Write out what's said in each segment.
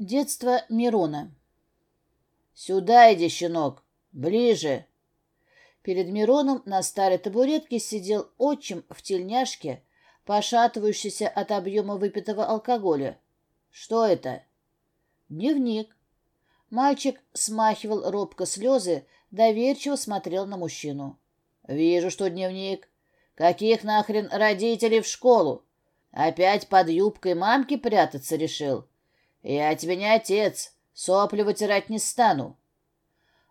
Детство Мирона. «Сюда иди, щенок! Ближе!» Перед Мироном на старой табуретке сидел отчим в тельняшке, пошатывающийся от объема выпитого алкоголя. «Что это?» «Дневник». Мальчик смахивал робко слезы, доверчиво смотрел на мужчину. «Вижу, что дневник. Каких нахрен родителей в школу? Опять под юбкой мамки прятаться решил? Я тебе не отец, сопли вытирать не стану».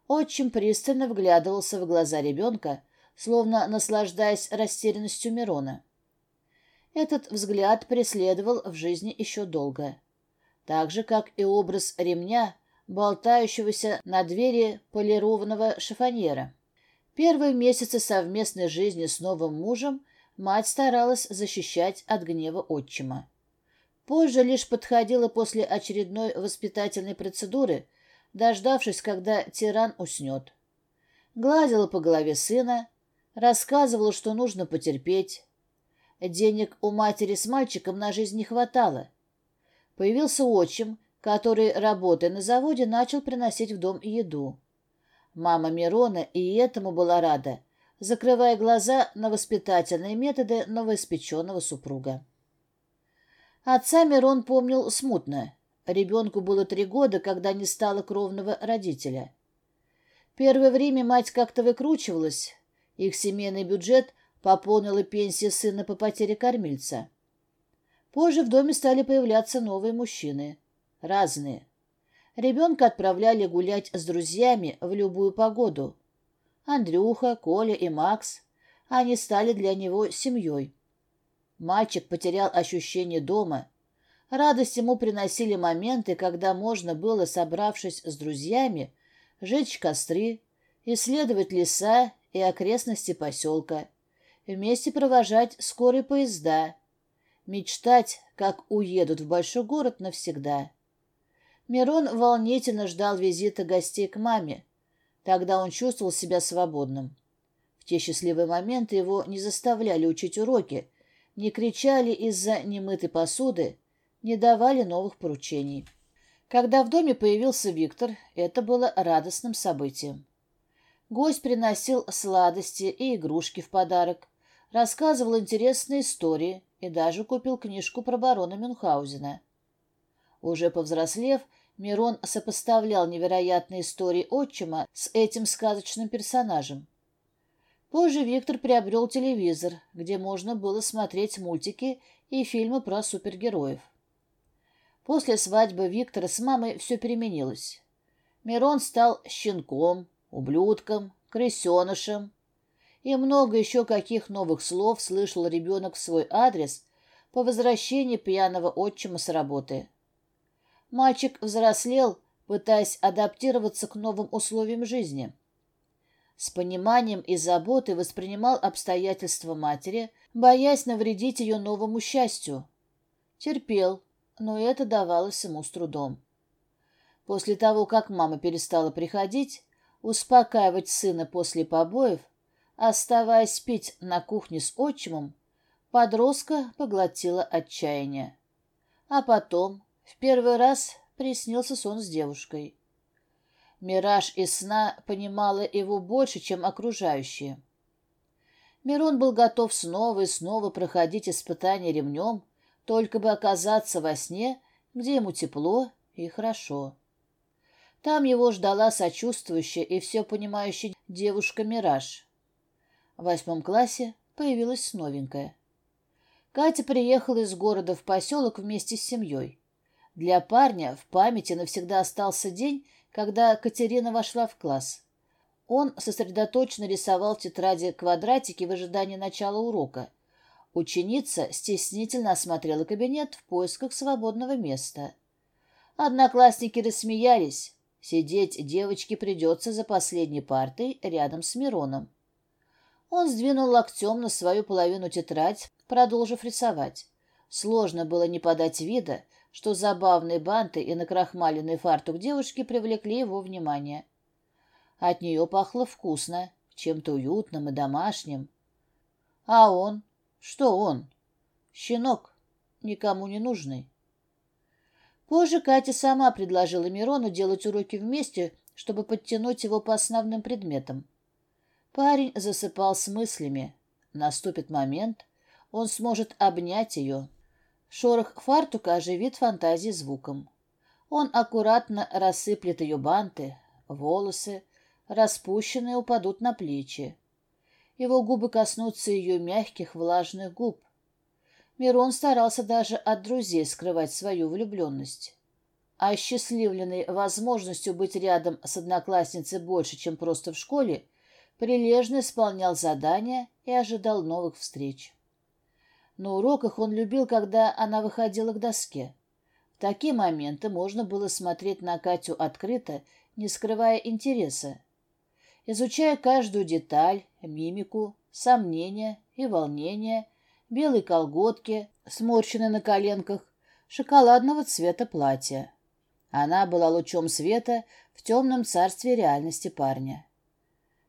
Отчим пристально вглядывался в глаза ребенка, словно наслаждаясь растерянностью Мирона. Этот взгляд преследовал в жизни еще долго. Так же, как и образ ремня, болтающегося на двери полированного шифоньера. Первые месяцы совместной жизни с новым мужем мать старалась защищать от гнева отчима. Позже лишь подходила после очередной воспитательной процедуры, дождавшись, когда тиран уснет. Гладила по голове сына, рассказывала, что нужно потерпеть. Денег у матери с мальчиком на жизнь не хватало. Появился отчим, который, работая на заводе, начал приносить в дом еду. Мама Мирона и этому была рада, закрывая глаза на воспитательные методы новоиспеченного супруга. Отца Мирон помнил смутно. Ребенку было три года, когда не стало кровного родителя. Первое время мать как-то выкручивалась. Их семейный бюджет пополнила пенсия сына по потере кормильца. Позже в доме стали появляться новые мужчины. Разные. Ребенка отправляли гулять с друзьями в любую погоду. Андрюха, Коля и Макс. Они стали для него семьей. Мальчик потерял ощущение дома. Радость ему приносили моменты, когда можно было, собравшись с друзьями, жечь костры, исследовать леса и окрестности поселка, вместе провожать скорые поезда, мечтать, как уедут в большой город навсегда. Мирон волнительно ждал визита гостей к маме. Тогда он чувствовал себя свободным. В те счастливые моменты его не заставляли учить уроки, не кричали из-за немытой посуды, не давали новых поручений. Когда в доме появился Виктор, это было радостным событием. Гость приносил сладости и игрушки в подарок, рассказывал интересные истории и даже купил книжку про барона Мюнхгаузена. Уже повзрослев, Мирон сопоставлял невероятные истории отчима с этим сказочным персонажем. Позже Виктор приобрел телевизор, где можно было смотреть мультики и фильмы про супергероев. После свадьбы Виктора с мамой все переменилось. Мирон стал щенком, ублюдком, крысенышем. И много еще каких новых слов слышал ребенок в свой адрес по возвращении пьяного отчима с работы. Мальчик взрослел, пытаясь адаптироваться к новым условиям жизни – с пониманием и заботой воспринимал обстоятельства матери, боясь навредить ее новому счастью. Терпел, но это давалось ему с трудом. После того, как мама перестала приходить, успокаивать сына после побоев, оставаясь пить на кухне с отчимом, подростка поглотила отчаяние. А потом, в первый раз, приснился сон с девушкой. Мираж из сна понимала его больше, чем окружающие. Мирон был готов снова и снова проходить испытания ремнем, только бы оказаться во сне, где ему тепло и хорошо. Там его ждала сочувствующая и все понимающая девушка Мираж. В восьмом классе появилась новенькая. Катя приехала из города в поселок вместе с семьей. Для парня в памяти навсегда остался день, когда Катерина вошла в класс. Он сосредоточенно рисовал в тетради квадратики в ожидании начала урока. Ученица стеснительно осмотрела кабинет в поисках свободного места. Одноклассники рассмеялись. Сидеть девочке придется за последней партой рядом с Мироном. Он сдвинул локтем на свою половину тетрадь, продолжив рисовать. Сложно было не подать вида, что забавные банты и накрахмаленный фартук девушки привлекли его внимание. От нее пахло вкусно, чем-то уютным и домашним. А он? Что он? Щенок, никому не нужный. Позже Катя сама предложила Мирону делать уроки вместе, чтобы подтянуть его по основным предметам. Парень засыпал с мыслями. Наступит момент, он сможет обнять ее. Шорох фартука оживит фантазии звуком. Он аккуратно рассыплет ее банты, волосы, распущенные упадут на плечи. Его губы коснутся ее мягких влажных губ. Мирон старался даже от друзей скрывать свою влюбленность. Осчастливленный возможностью быть рядом с одноклассницей больше, чем просто в школе, прилежно исполнял задания и ожидал новых встреч. На уроках он любил, когда она выходила к доске. В такие моменты можно было смотреть на Катю открыто, не скрывая интереса. Изучая каждую деталь, мимику, сомнения и волнения, белой колготки, сморщенной на коленках, шоколадного цвета платья. Она была лучом света в темном царстве реальности парня.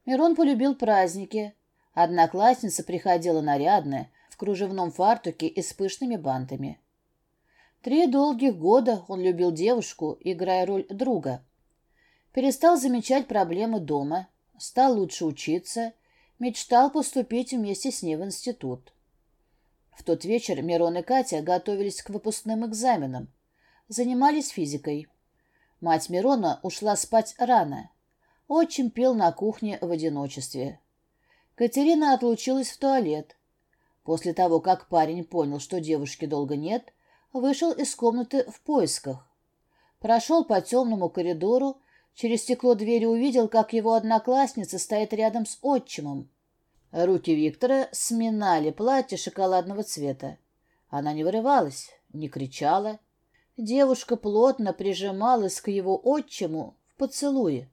Мирон полюбил праздники. Одноклассница приходила нарядная, кружевном фартуке и с пышными бантами. Три долгих года он любил девушку, играя роль друга. Перестал замечать проблемы дома, стал лучше учиться, мечтал поступить вместе с ней в институт. В тот вечер Мирон и Катя готовились к выпускным экзаменам. Занимались физикой. Мать Мирона ушла спать рано. Отчим пел на кухне в одиночестве. Катерина отлучилась в туалет. После того, как парень понял, что девушки долго нет, вышел из комнаты в поисках. Прошел по темному коридору, через стекло двери увидел, как его одноклассница стоит рядом с отчимом. Руки Виктора сминали платье шоколадного цвета. Она не вырывалась, не кричала. Девушка плотно прижималась к его отчиму в поцелуе.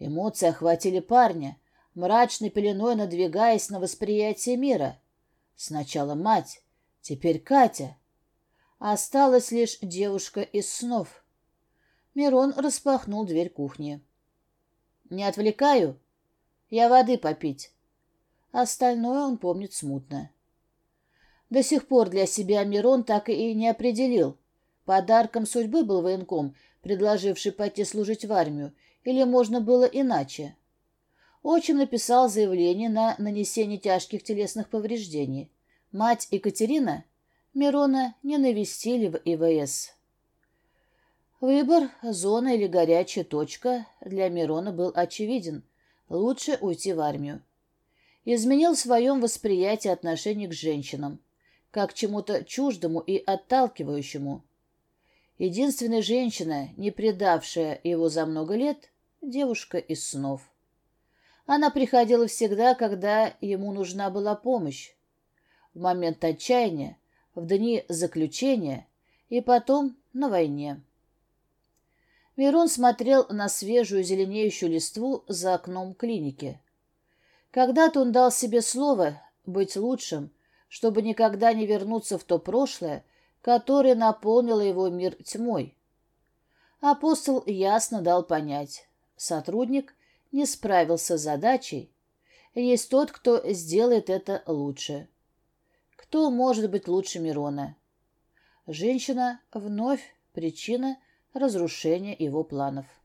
Эмоции охватили парня, мрачной пеленой надвигаясь на восприятие мира. Сначала мать, теперь Катя. Осталась лишь девушка из снов. Мирон распахнул дверь кухни. «Не отвлекаю? Я воды попить». Остальное он помнит смутно. До сих пор для себя Мирон так и не определил. Подарком судьбы был военком, предложивший пойти служить в армию, или можно было иначе. Отчим написал заявление на нанесение тяжких телесных повреждений. Мать Екатерина Мирона не навестили в ИВС. Выбор, зона или горячая точка, для Мирона был очевиден. Лучше уйти в армию изменил в своем восприятии отношений к женщинам, как к чему-то чуждому и отталкивающему. Единственная женщина, не предавшая его за много лет, девушка из снов. Она приходила всегда, когда ему нужна была помощь. В момент отчаяния, в дни заключения и потом на войне. Мирон смотрел на свежую зеленеющую листву за окном клиники. Когда-то он дал себе слово быть лучшим, чтобы никогда не вернуться в то прошлое, которое наполнило его мир тьмой. Апостол ясно дал понять, сотрудник не справился с задачей, есть тот, кто сделает это лучше. Кто может быть лучше Мирона? Женщина вновь причина разрушения его планов.